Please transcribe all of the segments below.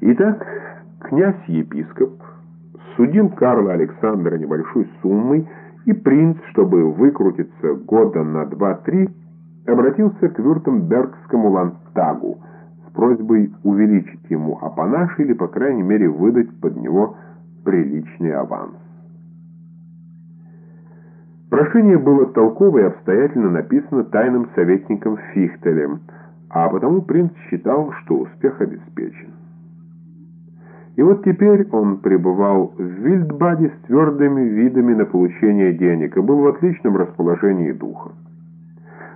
Итак, князь-епископ судил Карла Александра небольшой суммой, и принц, чтобы выкрутиться года на два-три, обратился к Вюртембергскому ландтагу с просьбой увеличить ему апанаж или, по крайней мере, выдать под него приличный аванс. Прошение было толково и обстоятельно написано тайным советником Фихтелем, а потому принц считал, что успех обеспечен. И вот теперь он пребывал в Вильдбаде с твердыми видами на получение денег и был в отличном расположении духа.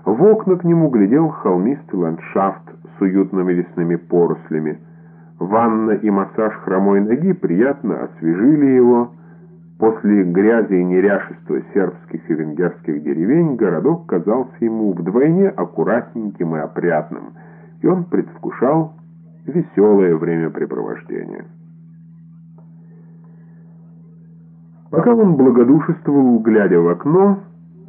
В окна к нему глядел холмистый ландшафт с уютными лесными порослями. Ванна и массаж хромой ноги приятно освежили его. После грязи и неряшества сербских и венгерских деревень городок казался ему вдвойне аккуратненьким и опрятным, и он предвкушал веселое времяпрепровождение. Пока он благодушествовал, глядя в окно,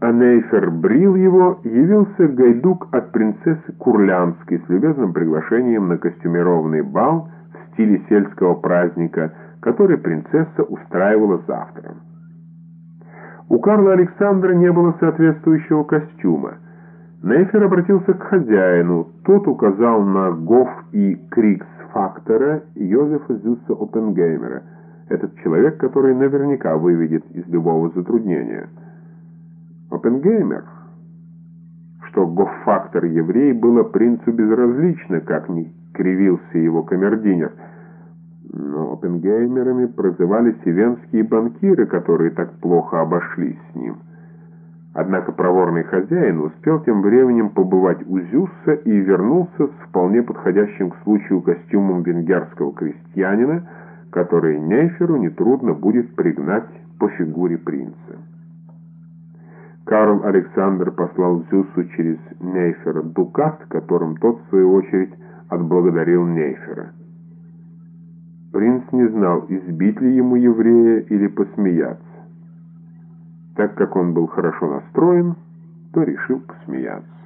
а Нейфер брил его, явился гайдук от принцессы Курлянской с любезным приглашением на костюмированный бал в стиле сельского праздника, который принцесса устраивала завтра. У Карла Александра не было соответствующего костюма. Нейфер обратился к хозяину, тот указал на Гоф и Крикс-фактора Йозефа Зюса Оппенгеймера – этот человек, который наверняка выведет из любого затруднения. Оппенгеймер, что гоффактор еврей было принцу безразлично, как ни кривился его камердинер. Но оппенгеймерами прозывались и венские банкиры, которые так плохо обошлись с ним. Однако проворный хозяин успел тем временем побывать у Зюсса и вернулся с вполне подходящим к случаю костюмом венгерского крестьянина, который Нейферу нетрудно будет пригнать по фигуре принца. Карл Александр послал Зюсу через Нейфера дукат, которым тот, в свою очередь, отблагодарил Нейфера. Принц не знал, избить ли ему еврея или посмеяться. Так как он был хорошо настроен, то решил посмеяться.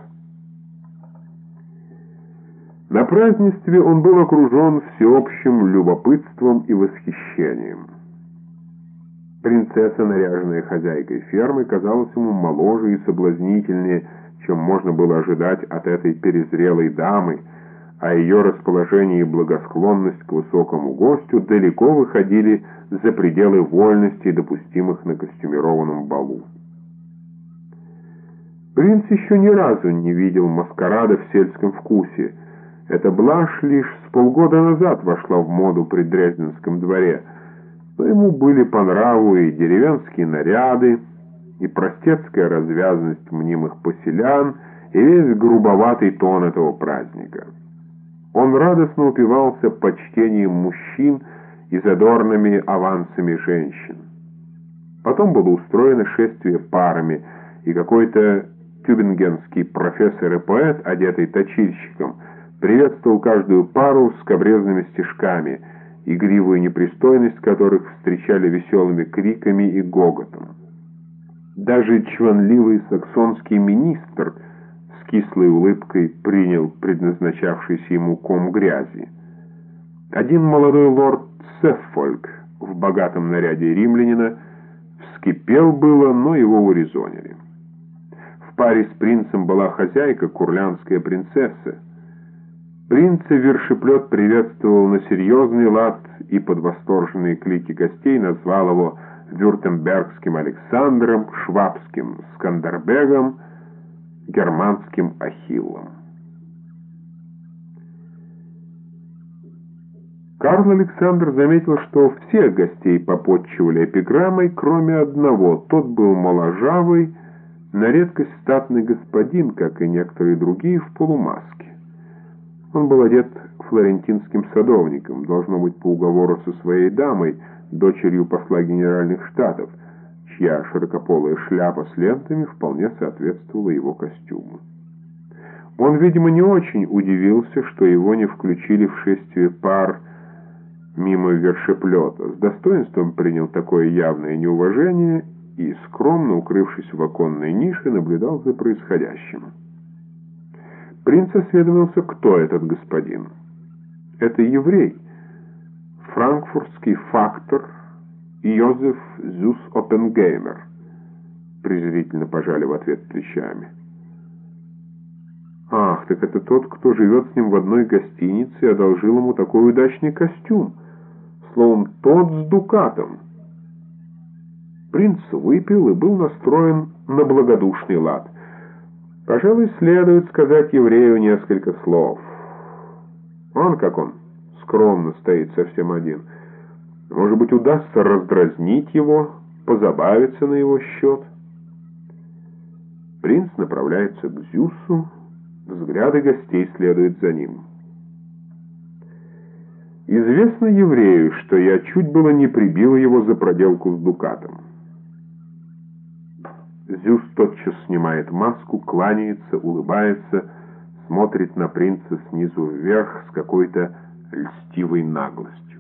На празднестве он был окружен всеобщим любопытством и восхищением. Принцесса, наряженная хозяйкой фермы, казалась ему моложе и соблазнительнее, чем можно было ожидать от этой перезрелой дамы, а ее расположение и благосклонность к высокому гостю далеко выходили за пределы вольности, допустимых на костюмированном балу. Принц еще ни разу не видел маскарада в сельском вкусе, эта блажь лишь с полгода назад вошла в моду при Дрезденском дворе, но ему были по нраву и деревенские наряды, и простецкая развязность мнимых поселян, и весь грубоватый тон этого праздника. Он радостно упивался почтением мужчин и задорными авансами женщин. Потом было устроено шествие парами, и какой-то тюбингенский профессор и поэт, одетый точильщиком, приветствовал каждую пару с кабрезными стежками, игривую непристойность которых встречали веселыми криками и гоготом. Даже чванливый саксонский министр с кислой улыбкой принял предназначавшийся ему ком грязи. Один молодой лорд Сеффольк в богатом наряде римлянина вскипел было, но его урезонили. В паре с принцем была хозяйка, курлянская принцесса, Принца вершеплет приветствовал на серьезный лад и под восторженные клики гостей назвал его Вюртембергским Александром, Швабским Скандербегом, Германским Ахиллом. Карл Александр заметил, что всех гостей попотчевали эпиграммой, кроме одного. Тот был моложавый, на редкость статный господин, как и некоторые другие, в полумаске. Он был одет флорентинским садовником, должно быть по уговору со своей дамой, дочерью посла генеральных штатов, чья широкополая шляпа с лентами вполне соответствовала его костюму. Он, видимо, не очень удивился, что его не включили в шествие пар мимо вершеплета. С достоинством принял такое явное неуважение и, скромно укрывшись в оконной нише, наблюдал за происходящим. Принц осведомился, кто этот господин. «Это еврей. франкфуртский фактор Йозеф Зюс Оппенгеймер, презрительно пожали в ответ плечами. Ах, так это тот, кто живет с ним в одной гостинице и одолжил ему такой удачный костюм. Словом, тот с дукатом. Принц выпил и был настроен на благодушный лад. Пожалуй, следует сказать еврею несколько слов. Он, как он, скромно стоит совсем один. Может быть, удастся раздразнить его, позабавиться на его счет. Принц направляется к Зюсу, взгляды гостей следуют за ним. Известно еврею, что я чуть было не прибил его за проделку с дукатом. Зюс тотчас снимает маску, кланяется, улыбается, смотрит на принца снизу вверх с какой-то льстивой наглостью.